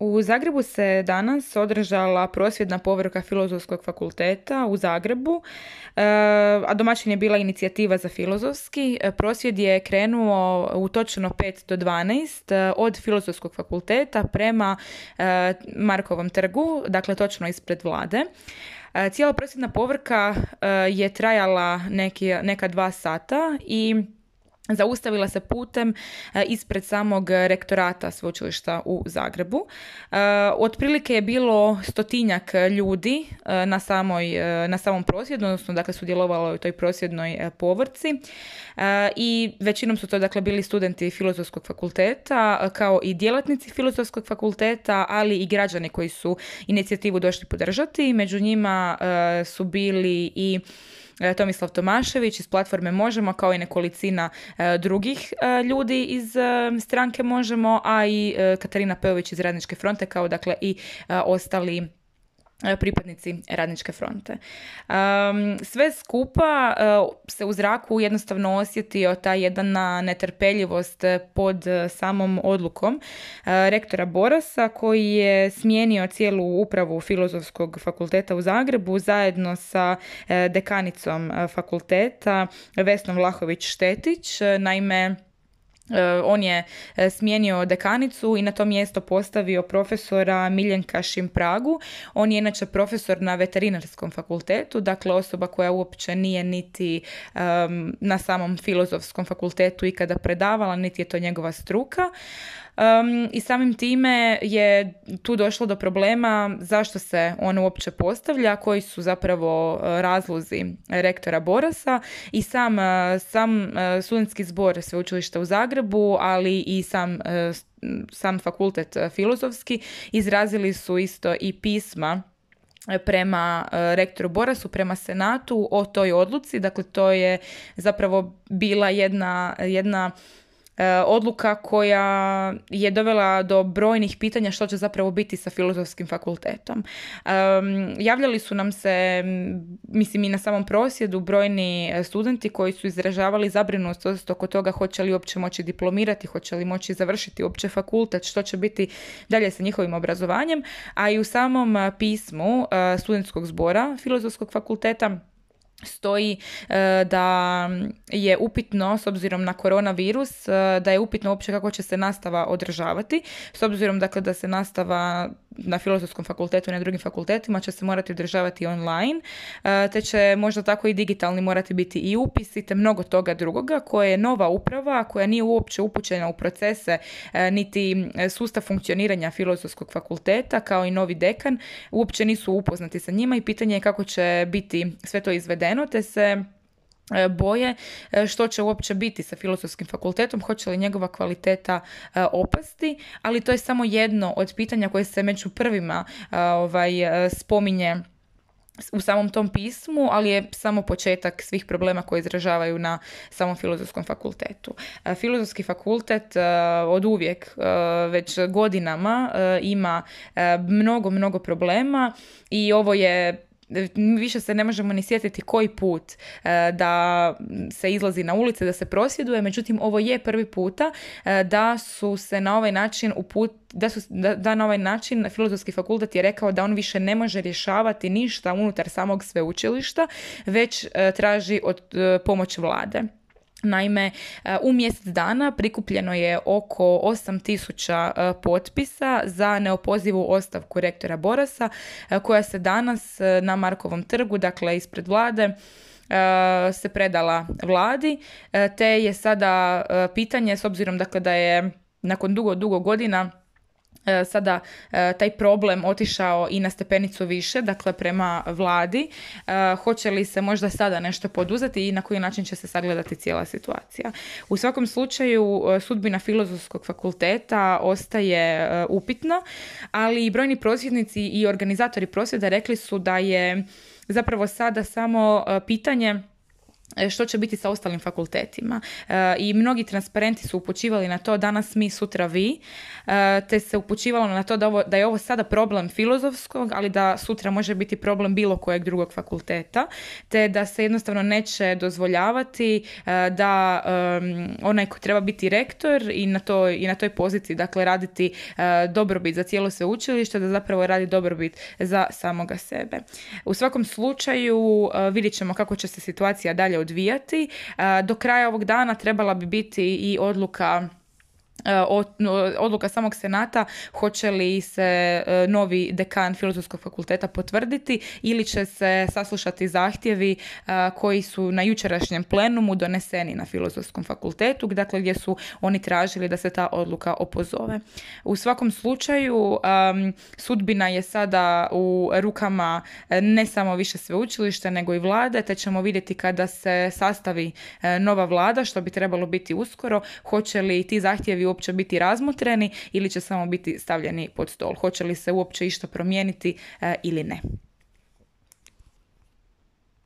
U Zagrebu se danas održala prosvjedna povrka Filozofskog fakulteta u Zagrebu, e, a domaćin je bila inicijativa za filozofski. E, prosvjed je krenuo u točno 5 do 12 e, od Filozofskog fakulteta prema Markovom trgu, dakle točno ispred vlade. Cijela prosvjedna povrka je trajala neki, neka dva sata i zaustavila se putem e, ispred samog rektorata sveučilišta u Zagrebu. E, otprilike je bilo stotinjak ljudi e, na, samoj, na samom prosvjedu, odnosno dakle sudjelovalo u toj prosvjednoj povrci i većinom su to dakle bili studenti filozofskog fakulteta kao i djelatnici filozofskog fakulteta, ali i građani koji su inicijativu došli podržati. Među njima su bili i Tomislav Tomašević iz platforme Možemo, kao i nekolicina e, drugih e, ljudi iz stranke Možemo, a i Katarina Peović iz Radničke fronte, kao dakle i ostali E, pripadnici radničke fronte. sve skupa e, se u zraku jednostavno osjetio ta jedna netrpeljivost pod samom odlukom e, rektora Borasa koji je smijenio cijelu upravu Filozofskog fakulteta u Zagrebu zajedno sa dekanicom fakulteta Vesnom Vlahović-Štetić. Naime, E, on je e, smijenio dekanicu i na to mjesto postavio profesora Miljenka Šimpragu. On je inače profesor na veterinarskom fakultetu, dakle osoba koja uopće nije niti na samom filozofskom fakultetu ikada predavala, niti je to njegova struka. Um, I samim time je tu došlo do problema zašto se on uopće postavlja, koji su zapravo uh, razlozi rektora Borasa i sam, uh, sam uh, studentski zbor sveučilišta u Zagrebu, ali i sam sam fakultet filozofski izrazili su isto i pisma prema rektoru Borasu, prema senatu o toj odluci. Dakle, to je zapravo bila jedna, jedna E, odluka koja je dovela do brojnih pitanja što će zapravo biti sa filozofskim fakultetom. Javljali su nam se, mislim i na samom prosjedu, brojni studenti koji su izražavali zabrinutost oko toga hoće li uopće moći diplomirati, hoće li moći završiti uopće fakultet, što će biti dalje sa njihovim obrazovanjem, a i u samom pismu e, studentskog zbora filozofskog fakulteta stoji e, da je upitno s obzirom na koronavirus e, da je upitno uopće kako će se nastava održavati s obzirom dakle da se nastava na filozofskom fakultetu i na drugim fakultetima će se morati održavati online te će možda tako i digitalni morati biti i upisi te mnogo toga drugoga koje je nova uprava koja nije uopće upućena u procese niti sustav funkcioniranja filozofskog fakulteta kao i novi dekan uopće nisu upoznati sa njima i pitanje je kako će biti sve to izvedeno te se boje e, što će uopće biti sa filozofskim fakultetom, hoće li njegova kvaliteta e, opasti, ali to je samo jedno od pitanja koje se među prvima ovaj, spominje u samom tom pismu, ali je samo početak svih problema koje izražavaju na samom filozofskom fakultetu. Filozofski fakultet od uvijek, već godinama, ima mnogo, mnogo problema i ovo je više se ne možemo ni sjetiti koji put e, da se izlazi na ulice, da se prosvjeduje, međutim ovo je prvi puta e, da su se na ovaj način uput, da, su, da, da na ovaj način filozofski fakultet je rekao da on više ne može rješavati ništa unutar samog sveučilišta, već e, traži od pomoć vlade. Naime, e, u mjesec dana prikupljeno je oko 8000 e, potpisa za neopozivu ostavku rektora Borasa e, koja se danas na Markovom trgu, dakle ispred vlade, se predala vladi, te je sada pitanje, s obzirom dakle da je nakon dugo, dugo godina sada e, taj problem otišao i na stepenicu više, dakle prema vladi. E, hoće li se možda sada nešto poduzeti i na koji način će se sagledati cijela situacija. U svakom slučaju sudbina filozofskog fakulteta ostaje upitna, ali i brojni prosvjednici i organizatori prosvjeda rekli su da je zapravo sada samo pitanje E, što će biti sa ostalim fakultetima. E, I mnogi transparenti su upućivali na to danas mi, sutra vi, e, te se upućivalo na to da, ovo, da je ovo sada problem filozofskog, ali da sutra može biti problem bilo kojeg drugog fakulteta, te da se jednostavno neće dozvoljavati da onaj ko treba biti rektor i na, toj, i na toj poziciji, dakle raditi dobrobit za cijelo sveučilište, da zapravo radi dobrobit za samoga sebe. U svakom slučaju vidjet ćemo kako će se situacija dalje odvijati. Do kraja ovog dana trebala bi biti i odluka odluka samog senata hoće li se e, novi dekan filozofskog fakulteta potvrditi ili će se saslušati zahtjevi e, koji su na jučerašnjem plenumu doneseni na filozofskom fakultetu, dakle gdje su oni tražili da se ta odluka opozove. U svakom slučaju sudbina je sada u rukama ne samo više sveučilišta nego i vlade, te ćemo vidjeti kada se sastavi nova vlada, što bi trebalo biti uskoro, hoće li ti zahtjevi uopće biti razmotreni ili će samo biti stavljeni pod stol. Hoće li se uopće išta promijeniti e, ili ne.